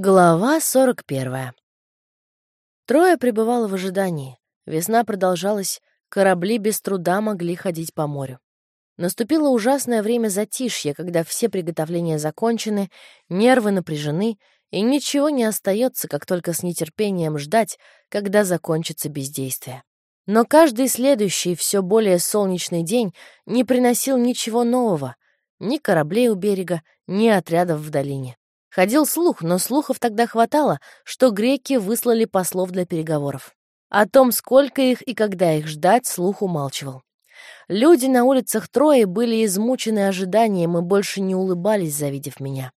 Глава 41. Трое пребывало в ожидании. Весна продолжалась, корабли без труда могли ходить по морю. Наступило ужасное время затишья, когда все приготовления закончены, нервы напряжены, и ничего не остается, как только с нетерпением ждать, когда закончится бездействие. Но каждый следующий, все более солнечный день не приносил ничего нового, ни кораблей у берега, ни отрядов в долине. Ходил слух, но слухов тогда хватало, что греки выслали послов для переговоров. О том, сколько их и когда их ждать, слух умалчивал. Люди на улицах Трои были измучены ожиданием и больше не улыбались, завидев меня.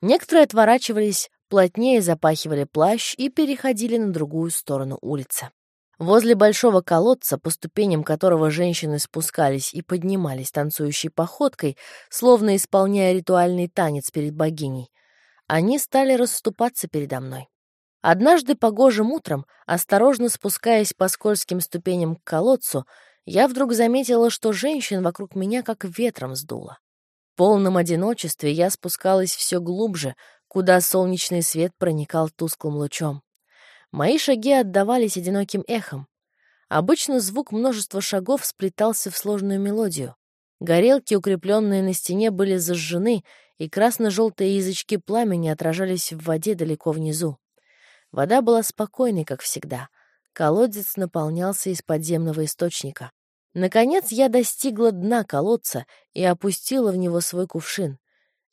Некоторые отворачивались, плотнее запахивали плащ и переходили на другую сторону улицы. Возле большого колодца, по ступеням которого женщины спускались и поднимались танцующей походкой, словно исполняя ритуальный танец перед богиней, они стали расступаться передо мной. Однажды погожим утром, осторожно спускаясь по скользким ступеням к колодцу, я вдруг заметила, что женщин вокруг меня как ветром сдуло. В полном одиночестве я спускалась все глубже, куда солнечный свет проникал тусклым лучом. Мои шаги отдавались одиноким эхом. Обычно звук множества шагов сплетался в сложную мелодию. Горелки, укрепленные на стене, были зажжены, и красно-желтые язычки пламени отражались в воде далеко внизу. Вода была спокойной, как всегда. Колодец наполнялся из подземного источника. Наконец я достигла дна колодца и опустила в него свой кувшин.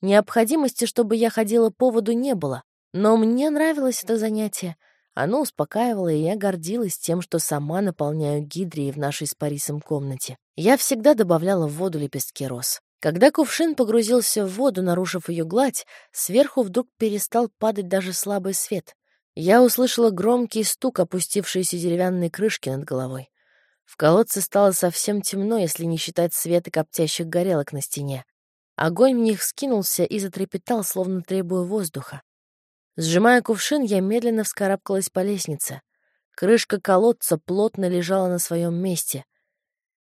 Необходимости, чтобы я ходила по воду, не было, но мне нравилось это занятие — оно успокаивало, и я гордилась тем, что сама наполняю гидрии в нашей с Парисом комнате. Я всегда добавляла в воду лепестки роз. Когда кувшин погрузился в воду, нарушив ее гладь, сверху вдруг перестал падать даже слабый свет. Я услышала громкий стук опустившейся деревянной крышки над головой. В колодце стало совсем темно, если не считать света коптящих горелок на стене. Огонь в них скинулся и затрепетал, словно требуя воздуха. Сжимая кувшин, я медленно вскарабкалась по лестнице. Крышка колодца плотно лежала на своем месте.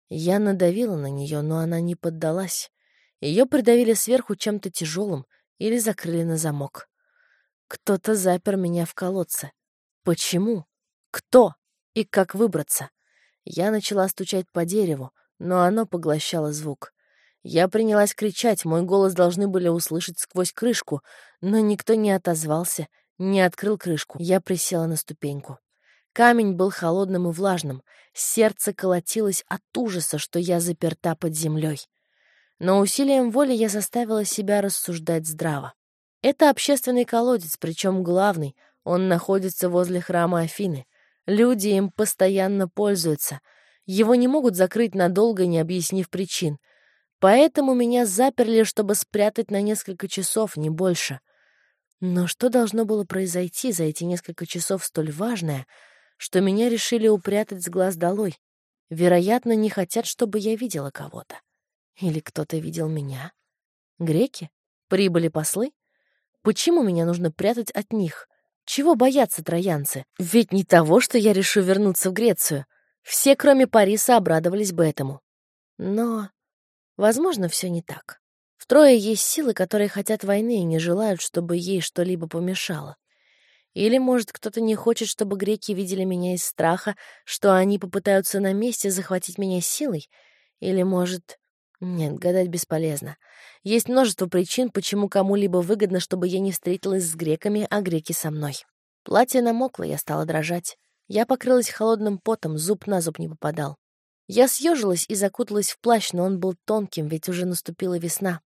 Я надавила на нее, но она не поддалась. Ее придавили сверху чем-то тяжелым или закрыли на замок. Кто-то запер меня в колодце. Почему? Кто? И как выбраться? Я начала стучать по дереву, но оно поглощало звук. Я принялась кричать, мой голос должны были услышать сквозь крышку, но никто не отозвался, не открыл крышку. Я присела на ступеньку. Камень был холодным и влажным, сердце колотилось от ужаса, что я заперта под землей. Но усилием воли я заставила себя рассуждать здраво. Это общественный колодец, причем главный, он находится возле храма Афины. Люди им постоянно пользуются. Его не могут закрыть надолго, не объяснив причин — Поэтому меня заперли, чтобы спрятать на несколько часов, не больше. Но что должно было произойти за эти несколько часов столь важное, что меня решили упрятать с глаз долой? Вероятно, не хотят, чтобы я видела кого-то. Или кто-то видел меня? Греки? Прибыли послы? Почему меня нужно прятать от них? Чего боятся троянцы? Ведь не того, что я решу вернуться в Грецию. Все, кроме Париса, обрадовались бы этому. Но Возможно, все не так. В Трое есть силы, которые хотят войны и не желают, чтобы ей что-либо помешало. Или, может, кто-то не хочет, чтобы греки видели меня из страха, что они попытаются на месте захватить меня силой? Или, может... Нет, гадать бесполезно. Есть множество причин, почему кому-либо выгодно, чтобы я не встретилась с греками, а греки со мной. Платье намокло, я стала дрожать. Я покрылась холодным потом, зуб на зуб не попадал. Я съежилась и закуталась в плащ, но он был тонким, ведь уже наступила весна.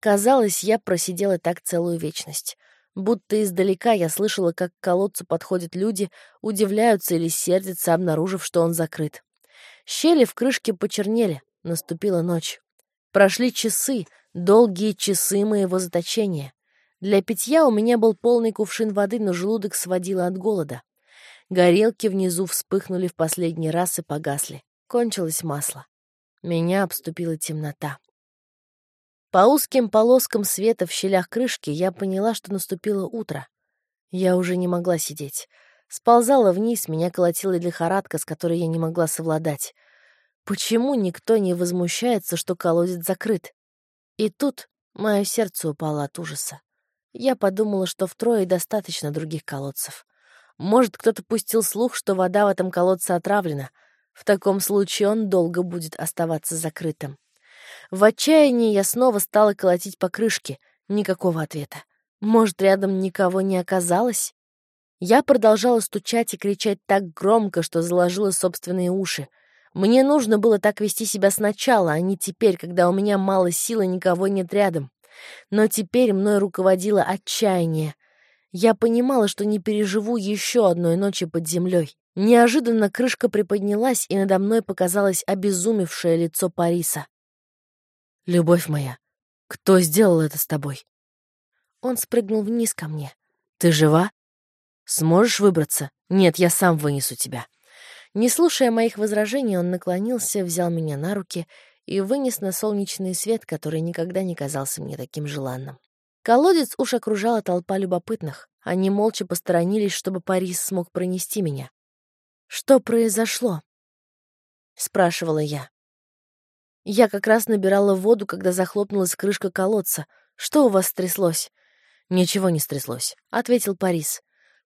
Казалось, я просидела так целую вечность. Будто издалека я слышала, как к колодцу подходят люди, удивляются или сердятся, обнаружив, что он закрыт. Щели в крышке почернели, наступила ночь. Прошли часы, долгие часы моего заточения. Для питья у меня был полный кувшин воды, но желудок сводило от голода. Горелки внизу вспыхнули в последний раз и погасли. Кончилось масло. Меня обступила темнота. По узким полоскам света в щелях крышки я поняла, что наступило утро. Я уже не могла сидеть. Сползала вниз, меня колотила лихорадка, с которой я не могла совладать. Почему никто не возмущается, что колодец закрыт? И тут мое сердце упало от ужаса. Я подумала, что втрое достаточно других колодцев. Может, кто-то пустил слух, что вода в этом колодце отравлена. В таком случае он долго будет оставаться закрытым. В отчаянии я снова стала колотить по крышке. Никакого ответа. Может, рядом никого не оказалось? Я продолжала стучать и кричать так громко, что заложила собственные уши. Мне нужно было так вести себя сначала, а не теперь, когда у меня мало сил и никого нет рядом. Но теперь мной руководило отчаяние. Я понимала, что не переживу еще одной ночи под землей. Неожиданно крышка приподнялась, и надо мной показалось обезумевшее лицо Париса. «Любовь моя, кто сделал это с тобой?» Он спрыгнул вниз ко мне. «Ты жива? Сможешь выбраться? Нет, я сам вынесу тебя». Не слушая моих возражений, он наклонился, взял меня на руки и вынес на солнечный свет, который никогда не казался мне таким желанным. Колодец уж окружала толпа любопытных. Они молча посторонились, чтобы Парис смог пронести меня. «Что произошло?» — спрашивала я. Я как раз набирала воду, когда захлопнулась крышка колодца. Что у вас стряслось? Ничего не стряслось, — ответил Парис.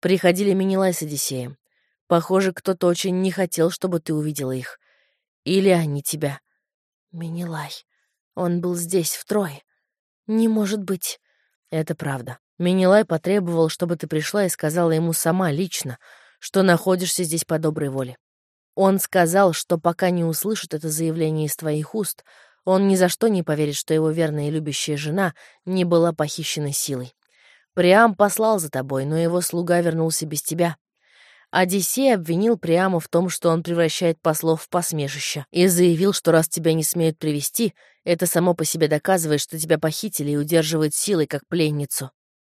Приходили Минилай с Одиссеем. Похоже, кто-то очень не хотел, чтобы ты увидела их. Или они тебя. Минилай. Он был здесь, втрое. Не может быть. Это правда. Минилай потребовал, чтобы ты пришла и сказала ему сама, лично, что находишься здесь по доброй воле. Он сказал, что пока не услышит это заявление из твоих уст, он ни за что не поверит, что его верная и любящая жена не была похищена силой. Приам послал за тобой, но его слуга вернулся без тебя. Одиссей обвинил Приама в том, что он превращает послов в посмешище, и заявил, что раз тебя не смеют привести, это само по себе доказывает, что тебя похитили и удерживают силой, как пленницу.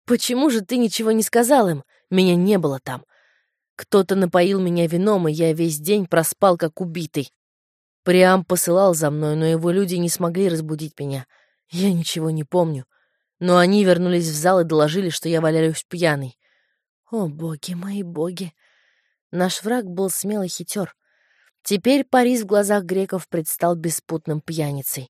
Почему же ты ничего не сказал им? Меня не было там. Кто-то напоил меня вином, и я весь день проспал, как убитый. Приам посылал за мной, но его люди не смогли разбудить меня. Я ничего не помню. Но они вернулись в зал и доложили, что я валяюсь пьяный. О, боги мои боги! Наш враг был смелый хитер. Теперь Парис в глазах греков предстал беспутным пьяницей.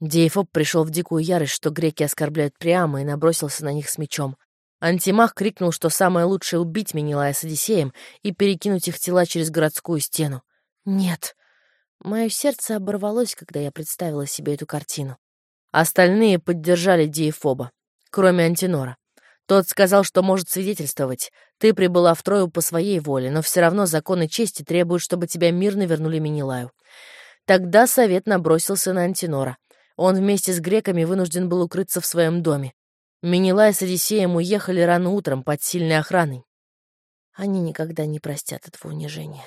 Дейфоб пришел в дикую ярость, что греки оскорбляют Приама, и набросился на них с мечом. Антимах крикнул, что самое лучшее — убить Менелая с Одиссеем и перекинуть их тела через городскую стену. Нет. Мое сердце оборвалось, когда я представила себе эту картину. Остальные поддержали Диефоба, кроме Антинора. Тот сказал, что может свидетельствовать. Ты прибыла в Трою по своей воле, но все равно законы чести требуют, чтобы тебя мирно вернули Менелаю. Тогда совет набросился на Антинора. Он вместе с греками вынужден был укрыться в своем доме. Менелай с Одиссеем уехали рано утром под сильной охраной. Они никогда не простят этого унижения.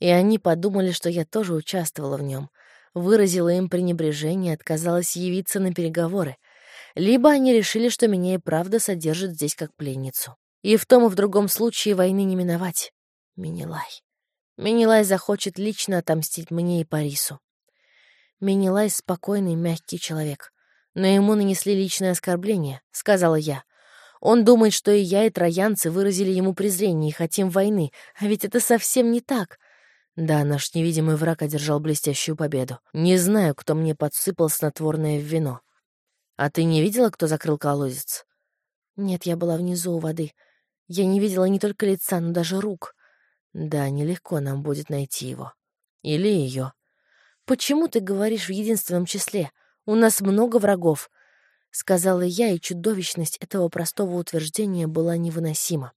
И они подумали, что я тоже участвовала в нем, выразила им пренебрежение, отказалась явиться на переговоры — либо они решили, что меня и правда содержат здесь как пленницу. И в том и в другом случае войны не миновать. Минилай. Минилай захочет лично отомстить мне и Парису. Минилай — спокойный, мягкий человек. Но ему нанесли личное оскорбление, — сказала я. Он думает, что и я, и троянцы выразили ему презрение и хотим войны, а ведь это совсем не так. Да, наш невидимый враг одержал блестящую победу. Не знаю, кто мне подсыпал снотворное в вино. «А ты не видела, кто закрыл колодец?» «Нет, я была внизу у воды. Я не видела не только лица, но даже рук. Да, нелегко нам будет найти его. Или ее. Почему ты говоришь в единственном числе? У нас много врагов», — сказала я, и чудовищность этого простого утверждения была невыносима.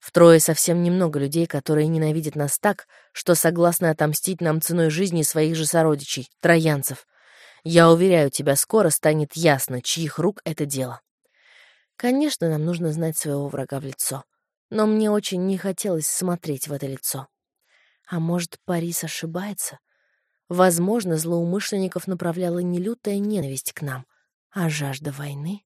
Втрое совсем немного людей, которые ненавидят нас так, что согласны отомстить нам ценой жизни своих же сородичей, троянцев. Я уверяю тебя, скоро станет ясно, чьих рук это дело. Конечно, нам нужно знать своего врага в лицо. Но мне очень не хотелось смотреть в это лицо. А может, Парис ошибается? Возможно, злоумышленников направляла не лютая ненависть к нам, а жажда войны.